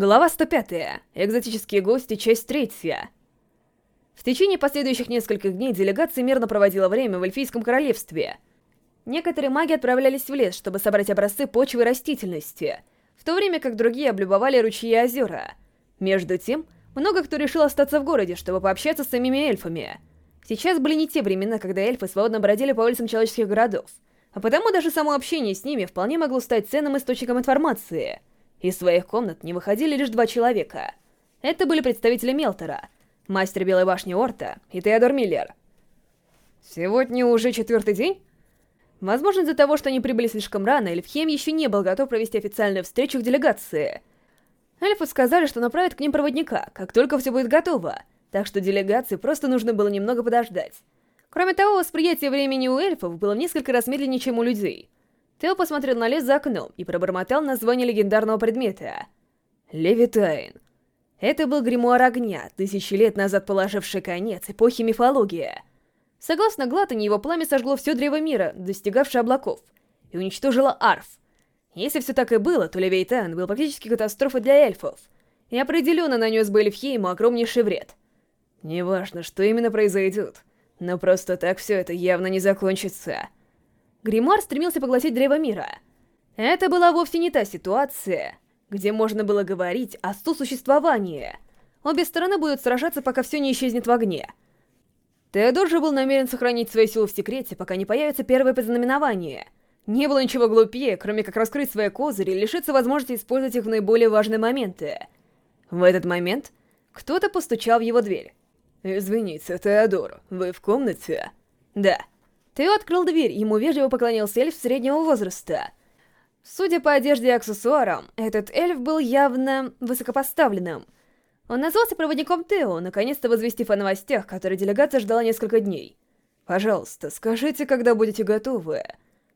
Глава 105. Экзотические гости. Часть 3. В течение последующих нескольких дней делегация мирно проводила время в Эльфийском королевстве. Некоторые маги отправлялись в лес, чтобы собрать образцы почвы и растительности, в то время как другие облюбовали ручьи и озера. Между тем, много кто решил остаться в городе, чтобы пообщаться с самими эльфами. Сейчас были не те времена, когда эльфы свободно бродили по улицам человеческих городов, а потому даже само общение с ними вполне могло стать ценным источником информации — из своих комнат не выходили лишь два человека. Это были представители Мелтера, мастер Белой Башни Орта и Теодор Миллер. Сегодня уже четвертый день? Возможно, из-за того, что они прибыли слишком рано, Эльфхейм еще не был готов провести официальную встречу в делегации. Эльфы сказали, что направят к ним проводника, как только все будет готово, так что делегации просто нужно было немного подождать. Кроме того, восприятие времени у эльфов было в несколько раз медленнее, чем у людей — Тео посмотрел на лес за окном и пробормотал название легендарного предмета. Левитайн. Это был гримуар огня, тысячи лет назад положивший конец эпохи мифологии. Согласно Глатани, его пламя сожгло все древо мира, достигавшее облаков, и уничтожило Арф. Если все так и было, то Левитайн был практически катастрофой для эльфов, и определенно нанес бы Эльфхейму огромнейший вред. Неважно, что именно произойдет, но просто так все это явно не закончится. Гримуар стремился поглотить Древо Мира. Это была вовсе не та ситуация, где можно было говорить о сосуществовании. Обе стороны будут сражаться, пока все не исчезнет в огне. Теодор же был намерен сохранить свою силу в секрете, пока не появится первое познаменование. Не было ничего глупее, кроме как раскрыть свои козыри и лишиться возможности использовать их в наиболее важные моменты. В этот момент кто-то постучал в его дверь. «Извините, Теодор, вы в комнате?» «Да». Тео открыл дверь, ему вежливо поклонился эльф среднего возраста. Судя по одежде и аксессуарам, этот эльф был явно высокопоставленным. Он назвался проводником Тео, наконец-то возвестив о новостях, которые делегация ждала несколько дней. «Пожалуйста, скажите, когда будете готовы.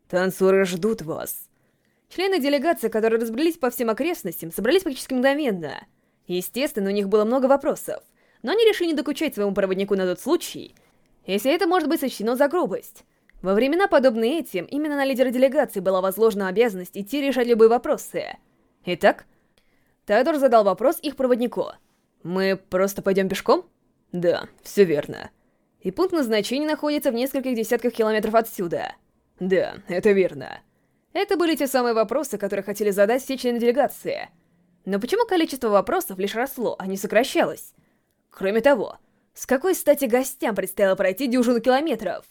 Танцоры ждут вас». Члены делегации, которые разбрелись по всем окрестностям, собрались практически мгновенно. Естественно, у них было много вопросов, но они решили не докучать своему проводнику на тот случай, если это может быть сочтено за грубость. Во времена, подобные этим, именно на лидера делегации была возложена обязанность идти решать любые вопросы. Итак, Тайдор задал вопрос их проводнику. «Мы просто пойдем пешком?» «Да, все верно. И пункт назначения находится в нескольких десятках километров отсюда?» «Да, это верно». Это были те самые вопросы, которые хотели задать все члены делегации. Но почему количество вопросов лишь росло, а не сокращалось? Кроме того, с какой стати гостям предстояло пройти дюжину километров?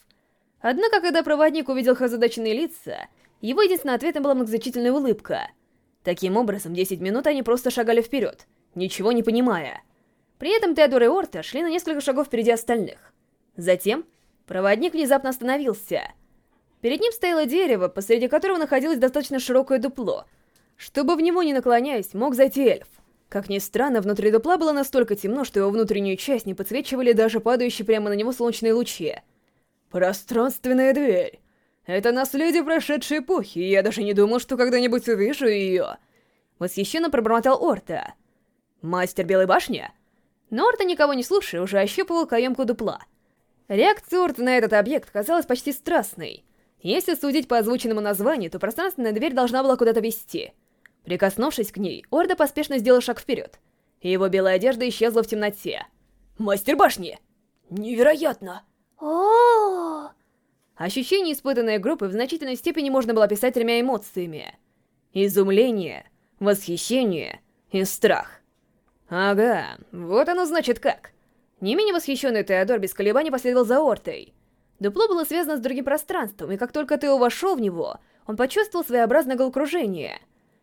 Однако, когда проводник увидел их озадаченные лица, его единственным ответом была многозначительная улыбка. Таким образом, 10 минут они просто шагали вперед, ничего не понимая. При этом Теодор и Орта шли на несколько шагов впереди остальных. Затем проводник внезапно остановился. Перед ним стояло дерево, посреди которого находилось достаточно широкое дупло. Чтобы в него не наклоняясь, мог зайти эльф. Как ни странно, внутри дупла было настолько темно, что его внутреннюю часть не подсвечивали даже падающие прямо на него солнечные лучи. Пространственная дверь. Это наследие прошедшей эпохи, и я даже не думал, что когда-нибудь увижу ее. Восхищенно пробормотал Орта. Мастер Белой Башни? Но Орта, никого не слушая, уже ощупывал каемку дупла. Реакция Орта на этот объект казалась почти страстной. Если судить по озвученному названию, то пространственная дверь должна была куда-то вести. Прикоснувшись к ней, Орда поспешно сделал шаг вперед, и его белая одежда исчезла в темноте. «Мастер башни!» «Невероятно!» О Ощущение, испытанное группой, в значительной степени можно было описать тремя эмоциями. Изумление, восхищение и страх. Ага, вот оно значит как. Не менее восхищенный Теодор без колебаний последовал за Ортой. Дупло было связано с другим пространством, и как только Тео вошел в него, он почувствовал своеобразное головокружение.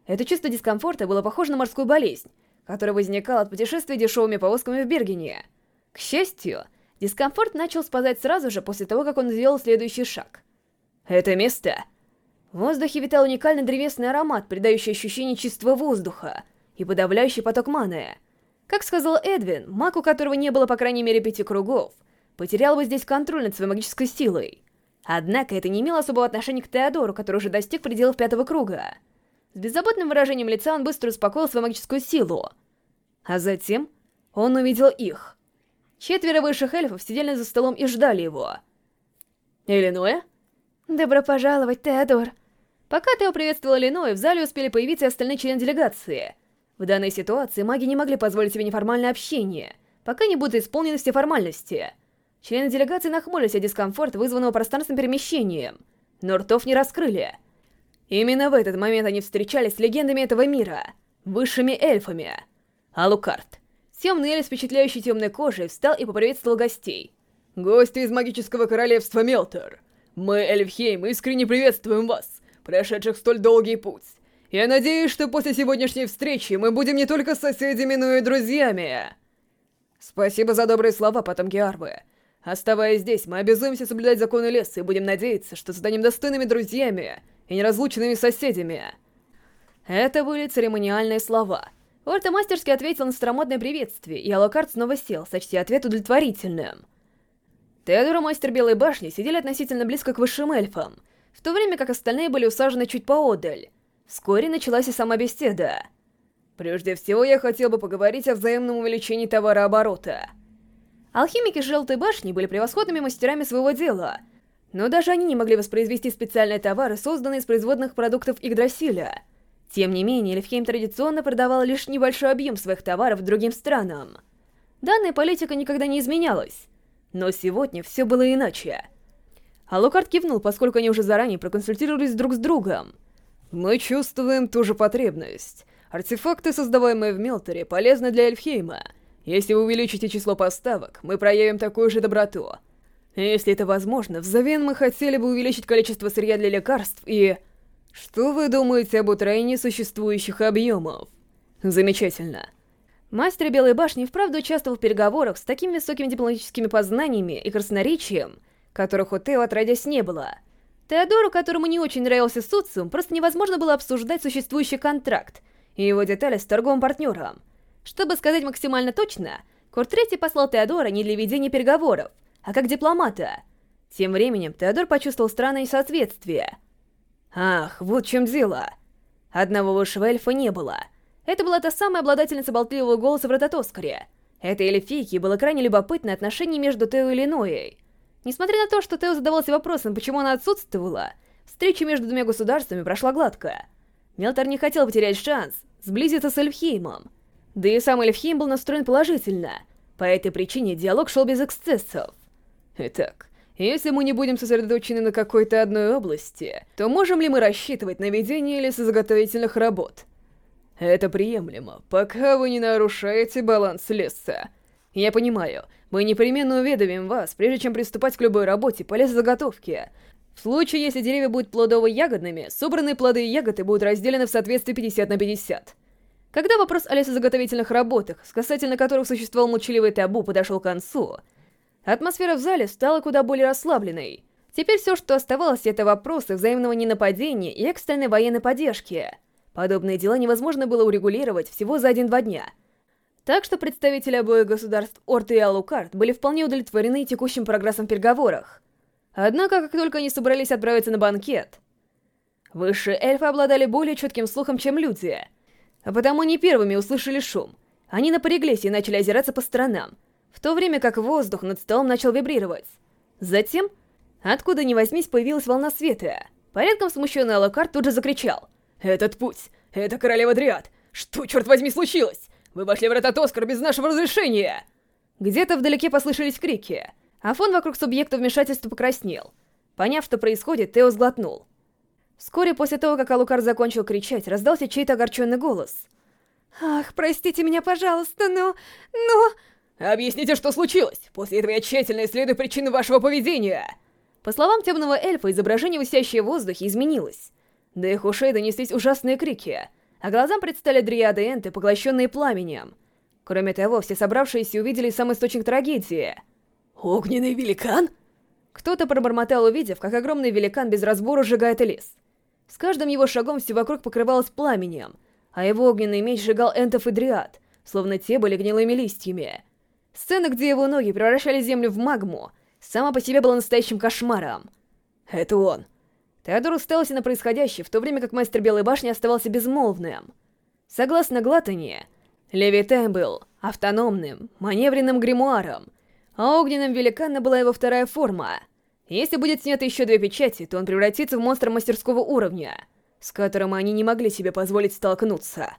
Это чувство дискомфорта было похоже на морскую болезнь, которая возникала от путешествия дешевыми повозками в Бергене. К счастью, Дискомфорт начал спадать сразу же после того, как он сделал следующий шаг. Это место... В воздухе витал уникальный древесный аромат, придающий ощущение чистого воздуха и подавляющий поток маны. Как сказал Эдвин, маг, у которого не было по крайней мере пяти кругов, потерял бы здесь контроль над своей магической силой. Однако это не имело особого отношения к Теодору, который уже достиг пределов пятого круга. С беззаботным выражением лица он быстро успокоил свою магическую силу. А затем он увидел их — Четверо высших эльфов сидели за столом и ждали его. Иллиноя? Добро пожаловать, Теодор. Пока Тео приветствовал Иллиноя, в зале успели появиться и остальные члены делегации. В данной ситуации маги не могли позволить себе неформальное общение, пока не будут исполнены все формальности. Члены делегации нахмурились от дискомфорта, вызванного пространственным перемещением, но ртов не раскрыли. Именно в этот момент они встречались с легендами этого мира, высшими эльфами. Алукарт, темный эльф с впечатляющей темной кожей, встал и поприветствовал гостей. «Гости из магического королевства Мелтор, мы, Эльфхейм, искренне приветствуем вас, прошедших столь долгий путь. Я надеюсь, что после сегодняшней встречи мы будем не только соседями, но и друзьями. Спасибо за добрые слова, потомки Арвы. Оставаясь здесь, мы обязуемся соблюдать законы леса и будем надеяться, что станем достойными друзьями и неразлучными соседями. Это были церемониальные слова. Орта мастерски ответил на старомодное приветствие, и Алакарт снова сел, сочти ответ удовлетворительным. Теодор и мастер Белой Башни сидели относительно близко к высшим эльфам, в то время как остальные были усажены чуть поодаль. Вскоре началась и сама беседа. Прежде всего, я хотел бы поговорить о взаимном увеличении товарооборота. Алхимики Желтой Башни были превосходными мастерами своего дела, но даже они не могли воспроизвести специальные товары, созданные из производных продуктов Игдрасиля. Тем не менее, Левхейм традиционно продавал лишь небольшой объем своих товаров другим странам. Данная политика никогда не изменялась, но сегодня все было иначе. Алукард кивнул, поскольку они уже заранее проконсультировались друг с другом. Мы чувствуем ту же потребность. Артефакты, создаваемые в Мелторе, полезны для Эльфхейма. Если вы увеличите число поставок, мы проявим такую же доброту. Если это возможно, взамен мы хотели бы увеличить количество сырья для лекарств и... Что вы думаете об утроении существующих объемов? Замечательно. Мастер Белой Башни вправду участвовал в переговорах с такими высокими дипломатическими познаниями и красноречием, которых у Тео отродясь не было — Теодору, которому не очень нравился социум, просто невозможно было обсуждать существующий контракт и его детали с торговым партнером. Чтобы сказать максимально точно, Курт послал Теодора не для ведения переговоров, а как дипломата. Тем временем Теодор почувствовал странное несоответствие. Ах, вот в чем дело. Одного высшего эльфа не было. Это была та самая обладательница болтливого голоса в Рототоскаре. Этой эльфийке было крайне любопытно отношение между Тео и Линоей — Несмотря на то, что Тео задавался вопросом, почему она отсутствовала, встреча между двумя государствами прошла гладко. Мелтор не хотел потерять шанс сблизиться с Эльфхеймом. Да и сам Эльфхейм был настроен положительно. По этой причине диалог шел без эксцессов. Итак, если мы не будем сосредоточены на какой-то одной области, то можем ли мы рассчитывать на ведение лесозаготовительных работ? Это приемлемо, пока вы не нарушаете баланс леса. Я понимаю, мы непременно уведомим вас, прежде чем приступать к любой работе по лесозаготовке. В случае, если деревья будут плодово-ягодными, собранные плоды и ягоды будут разделены в соответствии 50 на 50. Когда вопрос о лесозаготовительных работах, с касательно которых существовал молчаливый табу, подошел к концу, атмосфера в зале стала куда более расслабленной. Теперь все, что оставалось, это вопросы взаимного ненападения и экстренной военной поддержки. Подобные дела невозможно было урегулировать всего за один-два дня — так что представители обоих государств Орт и Алукарт были вполне удовлетворены текущим прогрессом в переговорах. Однако, как только они собрались отправиться на банкет, высшие эльфы обладали более четким слухом, чем люди, а потому они первыми услышали шум. Они напряглись и начали озираться по сторонам, в то время как воздух над столом начал вибрировать. Затем, откуда ни возьмись, появилась волна света. Порядком смущенный Алакарт тут же закричал. «Этот путь! Это королева Дриад! Что, черт возьми, случилось?» Вы вошли в этот Оскар без нашего разрешения!» Где-то вдалеке послышались крики, а фон вокруг субъекта вмешательства покраснел. Поняв, что происходит, Тео сглотнул. Вскоре после того, как Алукар закончил кричать, раздался чей-то огорченный голос. «Ах, простите меня, пожалуйста, но... но...» «Объясните, что случилось! После этого я тщательно исследую причины вашего поведения!» По словам темного эльфа, изображение, висящее в воздухе, изменилось. До их ушей донеслись ужасные крики — а глазам предстали дриады Энты, поглощенные пламенем. Кроме того, все собравшиеся увидели сам источник трагедии. «Огненный великан?» Кто-то пробормотал, увидев, как огромный великан без разбора сжигает лес. С каждым его шагом все вокруг покрывалось пламенем, а его огненный меч сжигал энтов и дриад, словно те были гнилыми листьями. Сцена, где его ноги превращали землю в магму, сама по себе была настоящим кошмаром. «Это он!» Теодор уставился на происходящее, в то время как мастер Белой Башни оставался безмолвным. Согласно Глатани, Левитайн был автономным, маневренным гримуаром, а огненным великаном была его вторая форма. Если будет снято еще две печати, то он превратится в монстра мастерского уровня, с которым они не могли себе позволить столкнуться.